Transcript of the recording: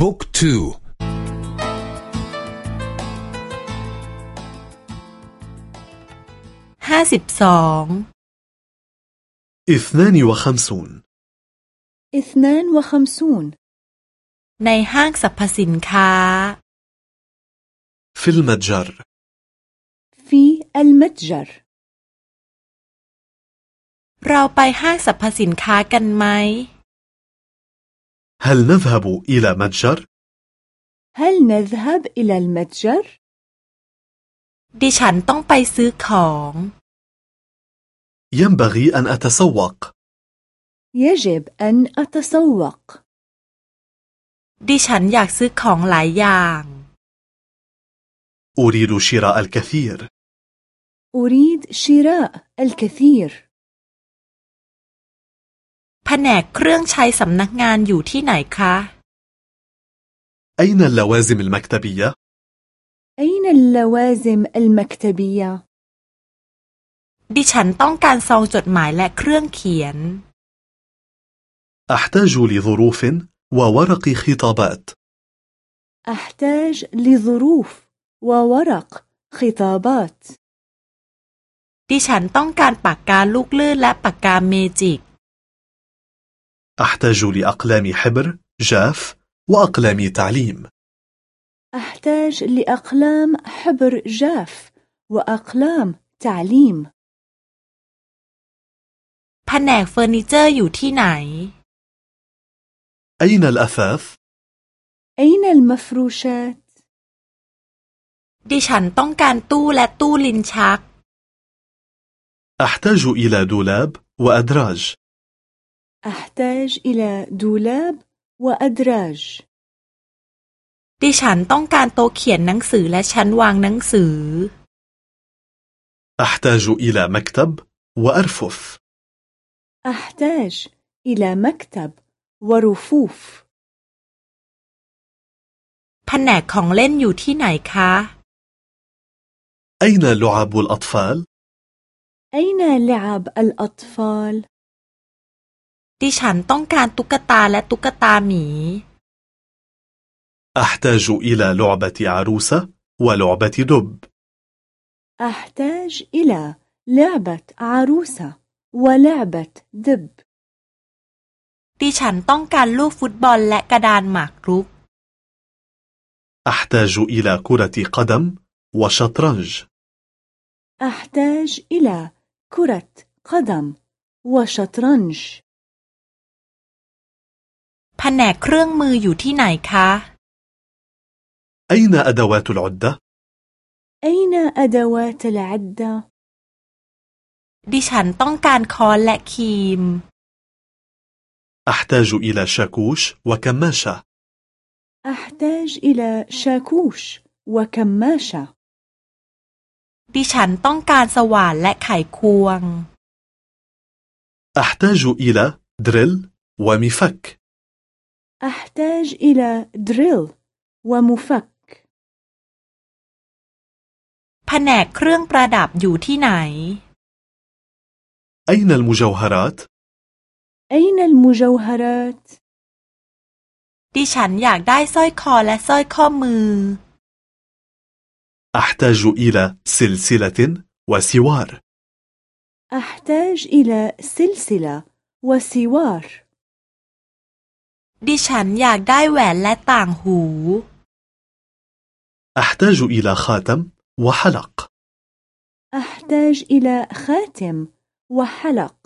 บุ๊กทูห้าสิบสอง اثنان وخمسون اثنان وخمسون ในห้างสรรพสินค้า في المتجر في المتجر เราไปห้างสรรพสินค้ากันไหม هل نذهب إلى متجر؟ هل نذهب إلى المتجر؟ ดิฉันต้องไปซื้อของ ينبغي أن أتسوق يجب أن أتسوق ดิฉันอยากซื้อของหลายอย่าง أريد شراء الكثير أريد شراء الكثير แ ผนกเครื่องใช้สำนักงานอยู่ที่ไหนคะ أين اللوازم المكتبية؟ أين اللوازم المكتبية؟ ดิฉันต้องการซองจดหมายและเครื่องเขียน أحتاج لظروف وورق خطابات أحتاج لظروف وورق خطابات ดิฉันต้องการปากกาลูกลื่นและปากกาเมจิก أحتاج لأقلام حبر جاف وأقلام تعليم أحتاج لأقلام حبر جاف وأقلام تعليم แผนกเฟอร์นิเจอร์อยู่ที่ไหน أين الأثاث؟ أين المفروشات؟ ดิฉันต้องการตู้และตู้ลิ้นชัก أحتاج إلى دولاب وأدراج أحتاج إلى دولاب وأدراج ดิฉันต้องการโต๊ะเขียนหนังสือและชั้นวางหนังสือ أحتاج إلى مكتب وأرفف أحتاج إلى مكتب ورفوف แผนกของเล่นอยู่ที่ไหนคะ أين لعب الأطفال؟ أين لعب الأطفال؟ ดิฉันต้องการตุ๊กตาและตุ๊กตาหมี أحتاج إلى لعبة عروسة ولعبة دب أحتاج إلى لعبة عروسة ولعبة دب ดิฉันต้องการลูกฟุตบอลและกระดานหมากรุก أحتاج إلى كرة قدم وشطرنج أحتاج إلى كرة قدم وشطرنج แผนกเครื่องมืออยู่ที่ไหนคะ أين أدوات العدة؟ أين أدوات العدة؟ ดิฉันต้องการค้อนและครีม أحتاج إلى شاكوش وكماشة أحتاج إلى شاكوش وكماشة ดิฉันต้องการสว่านและไขควง أحتاج إلى دريل ومفك أحتاج إلى دريل ومفك แผนกเครื่องประดับอยู่ที่ไหน أين المجوهرات؟ أين المجوهرات؟ ดิฉันอยากได้สร้อยคอและสร้อยข้อมือ أحتاج إلى سلسلة وسوار أحتاج إلى سلسلة وسوار ดิฉันอยากได้แหวนและต่างหู أحتاج إلى خاتم وحلق أحتاج إلى خاتم وحلق